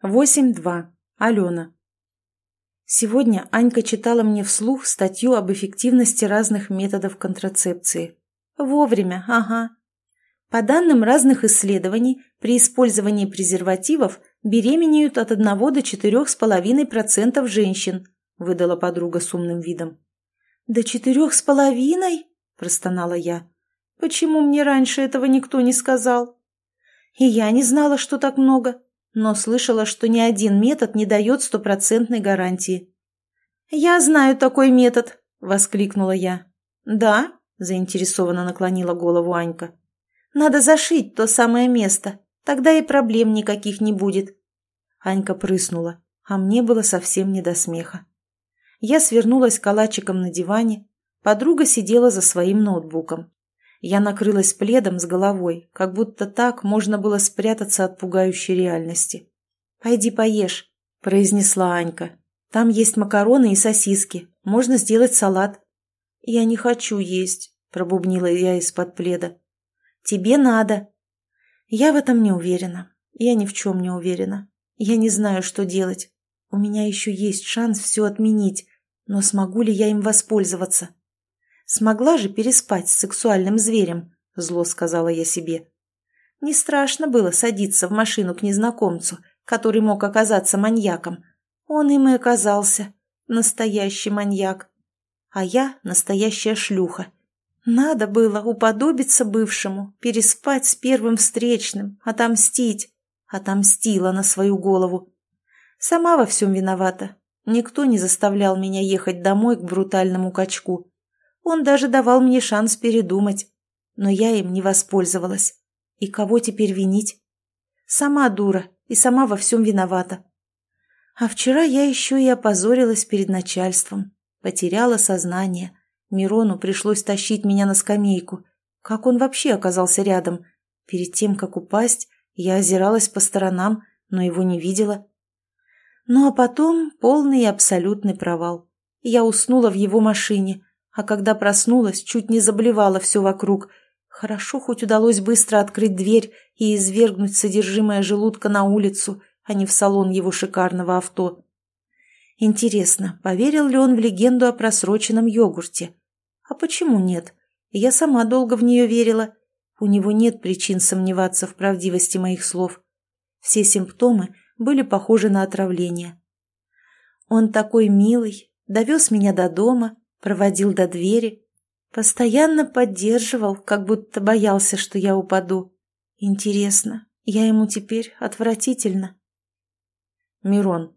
8.2. Алена. Сегодня Анька читала мне вслух статью об эффективности разных методов контрацепции. Вовремя, ага. По данным разных исследований, при использовании презервативов беременеют от 1 до 4,5% женщин, выдала подруга с умным видом. «До четырех с половиной?» – простонала я. «Почему мне раньше этого никто не сказал?» «И я не знала, что так много», но слышала, что ни один метод не дает стопроцентной гарантии. «Я знаю такой метод!» – воскликнула я. «Да?» – заинтересованно наклонила голову Анька. «Надо зашить то самое место, тогда и проблем никаких не будет». Анька прыснула, а мне было совсем не до смеха. Я свернулась калачиком на диване, подруга сидела за своим ноутбуком. Я накрылась пледом с головой, как будто так можно было спрятаться от пугающей реальности. «Пойди поешь», — произнесла Анька. «Там есть макароны и сосиски. Можно сделать салат». «Я не хочу есть», — пробубнила я из-под пледа. «Тебе надо». «Я в этом не уверена. Я ни в чем не уверена. Я не знаю, что делать. У меня еще есть шанс все отменить, но смогу ли я им воспользоваться?» Смогла же переспать с сексуальным зверем, зло сказала я себе. Не страшно было садиться в машину к незнакомцу, который мог оказаться маньяком. Он им и оказался. Настоящий маньяк. А я настоящая шлюха. Надо было уподобиться бывшему, переспать с первым встречным, отомстить. Отомстила на свою голову. Сама во всем виновата. Никто не заставлял меня ехать домой к брутальному качку. Он даже давал мне шанс передумать, но я им не воспользовалась. И кого теперь винить? Сама дура и сама во всем виновата. А вчера я еще и опозорилась перед начальством, потеряла сознание. Мирону пришлось тащить меня на скамейку. Как он вообще оказался рядом? Перед тем, как упасть, я озиралась по сторонам, но его не видела. Ну а потом полный и абсолютный провал. Я уснула в его машине, а когда проснулась, чуть не заблевала все вокруг. Хорошо хоть удалось быстро открыть дверь и извергнуть содержимое желудка на улицу, а не в салон его шикарного авто. Интересно, поверил ли он в легенду о просроченном йогурте? А почему нет? Я сама долго в нее верила. У него нет причин сомневаться в правдивости моих слов. Все симптомы были похожи на отравление. Он такой милый, довез меня до дома, проводил до двери, постоянно поддерживал, как будто боялся, что я упаду. Интересно, я ему теперь отвратительно. Мирон.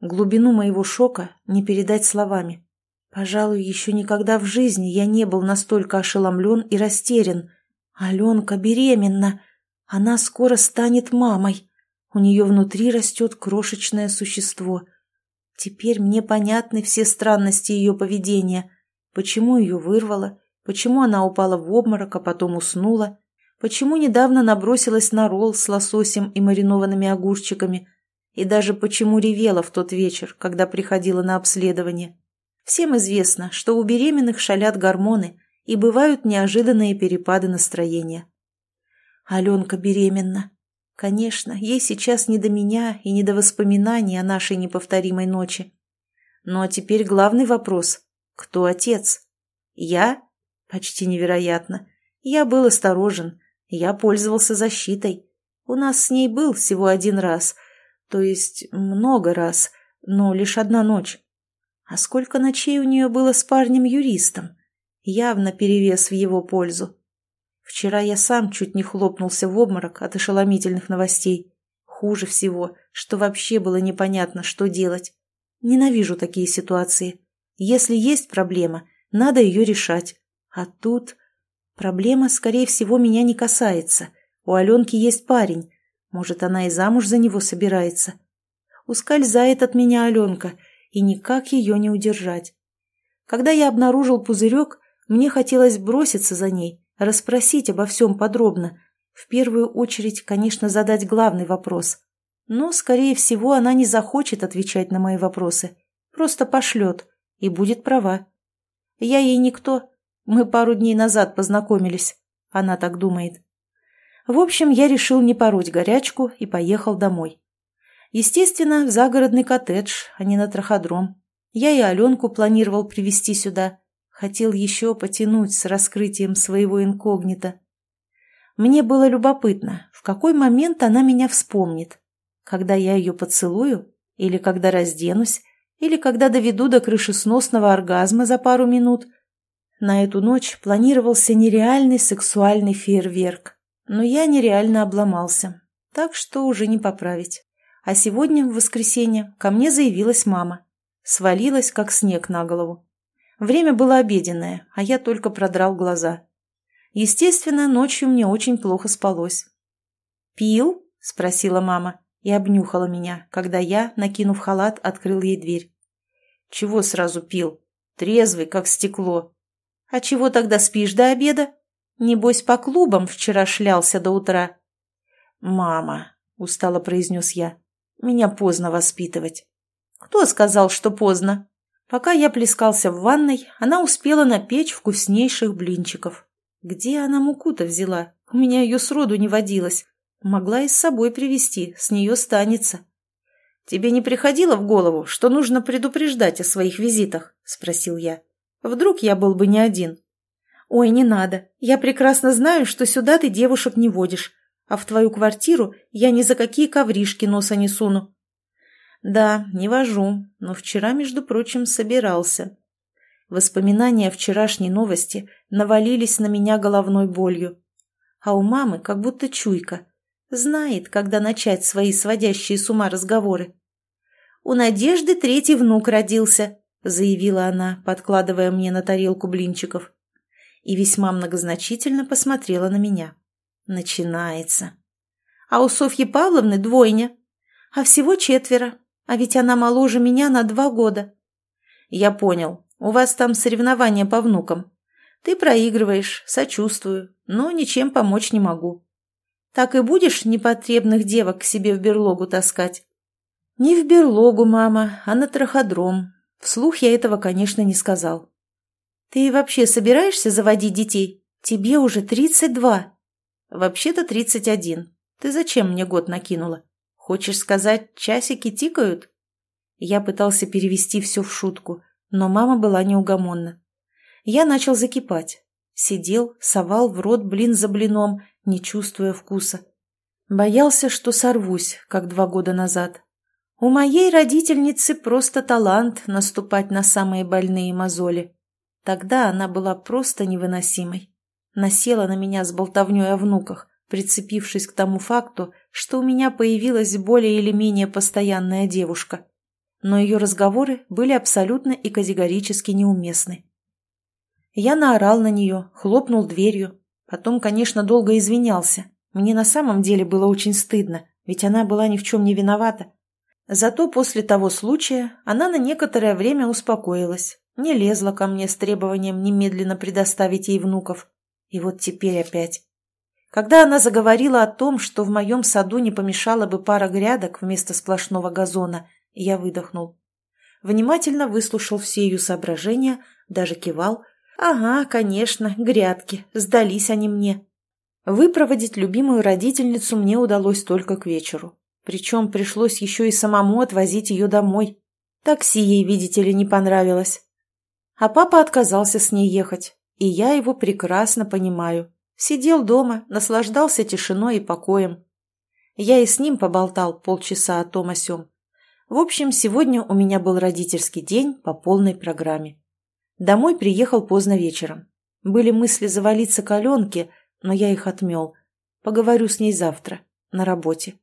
Глубину моего шока не передать словами. Пожалуй, еще никогда в жизни я не был настолько ошеломлен и растерян. Аленка беременна. Она скоро станет мамой. У нее внутри растет крошечное существо — Теперь мне понятны все странности ее поведения. Почему ее вырвало, почему она упала в обморок, а потом уснула, почему недавно набросилась на ролл с лососем и маринованными огурчиками, и даже почему ревела в тот вечер, когда приходила на обследование. Всем известно, что у беременных шалят гормоны и бывают неожиданные перепады настроения. Аленка беременна. Конечно, ей сейчас не до меня и не до воспоминаний о нашей неповторимой ночи. Ну а теперь главный вопрос. Кто отец? Я? Почти невероятно. Я был осторожен. Я пользовался защитой. У нас с ней был всего один раз. То есть много раз, но лишь одна ночь. А сколько ночей у нее было с парнем-юристом? Явно перевес в его пользу. Вчера я сам чуть не хлопнулся в обморок от ошеломительных новостей. Хуже всего, что вообще было непонятно, что делать. Ненавижу такие ситуации. Если есть проблема, надо ее решать. А тут... Проблема, скорее всего, меня не касается. У Аленки есть парень. Может, она и замуж за него собирается. Ускользает от меня Аленка, и никак ее не удержать. Когда я обнаружил пузырек, мне хотелось броситься за ней, расспросить обо всем подробно. В первую очередь, конечно, задать главный вопрос. Но, скорее всего, она не захочет отвечать на мои вопросы. Просто пошлет. И будет права. Я ей никто. Мы пару дней назад познакомились. Она так думает. В общем, я решил не пороть горячку и поехал домой. Естественно, в загородный коттедж, а не на траходром. Я и Аленку планировал привести сюда. Хотел еще потянуть с раскрытием своего инкогнито. Мне было любопытно, в какой момент она меня вспомнит. Когда я ее поцелую, или когда разденусь, или когда доведу до крышесносного оргазма за пару минут. На эту ночь планировался нереальный сексуальный фейерверк, но я нереально обломался, так что уже не поправить. А сегодня, в воскресенье, ко мне заявилась мама. Свалилась, как снег на голову. Время было обеденное, а я только продрал глаза. Естественно, ночью мне очень плохо спалось. «Пил?» – спросила мама и обнюхала меня, когда я, накинув халат, открыл ей дверь. «Чего сразу пил? Трезвый, как стекло». «А чего тогда спишь до обеда? Небось, по клубам вчера шлялся до утра». «Мама», — устало произнес я, — «меня поздно воспитывать». «Кто сказал, что поздно?» Пока я плескался в ванной, она успела напечь вкуснейших блинчиков. Где она муку-то взяла? У меня ее сроду не водилось. Могла и с собой привезти, с нее станется. «Тебе не приходило в голову, что нужно предупреждать о своих визитах?» – спросил я. «Вдруг я был бы не один?» «Ой, не надо. Я прекрасно знаю, что сюда ты девушек не водишь, а в твою квартиру я ни за какие ковришки носа не суну». «Да, не вожу, но вчера, между прочим, собирался». Воспоминания вчерашней новости навалились на меня головной болью. А у мамы как будто чуйка. Знает, когда начать свои сводящие с ума разговоры. «У Надежды третий внук родился», — заявила она, подкладывая мне на тарелку блинчиков. И весьма многозначительно посмотрела на меня. Начинается. «А у Софьи Павловны двойня. А всего четверо. А ведь она моложе меня на два года». «Я понял. У вас там соревнования по внукам. Ты проигрываешь, сочувствую, но ничем помочь не могу. Так и будешь непотребных девок к себе в берлогу таскать?» «Не в берлогу, мама, а на траходром». Вслух я этого, конечно, не сказал. «Ты вообще собираешься заводить детей? Тебе уже тридцать два». «Вообще-то тридцать один. Ты зачем мне год накинула? Хочешь сказать, часики тикают?» Я пытался перевести все в шутку, но мама была неугомонна. Я начал закипать. Сидел, совал в рот блин за блином, не чувствуя вкуса. Боялся, что сорвусь, как два года назад. У моей родительницы просто талант наступать на самые больные мозоли. Тогда она была просто невыносимой. Насела на меня с болтовней о внуках, прицепившись к тому факту, что у меня появилась более или менее постоянная девушка. Но ее разговоры были абсолютно и категорически неуместны. Я наорал на нее, хлопнул дверью. Потом, конечно, долго извинялся. Мне на самом деле было очень стыдно, ведь она была ни в чем не виновата. Зато после того случая она на некоторое время успокоилась, не лезла ко мне с требованием немедленно предоставить ей внуков. И вот теперь опять. Когда она заговорила о том, что в моем саду не помешала бы пара грядок вместо сплошного газона, я выдохнул. Внимательно выслушал все ее соображения, даже кивал. «Ага, конечно, грядки, сдались они мне». Выпроводить любимую родительницу мне удалось только к вечеру. Причем пришлось еще и самому отвозить ее домой. Такси ей, видите ли, не понравилось. А папа отказался с ней ехать, и я его прекрасно понимаю. Сидел дома, наслаждался тишиной и покоем. Я и с ним поболтал полчаса о том о сём. В общем, сегодня у меня был родительский день по полной программе. Домой приехал поздно вечером. Были мысли завалиться к Аленке, но я их отмел. Поговорю с ней завтра, на работе.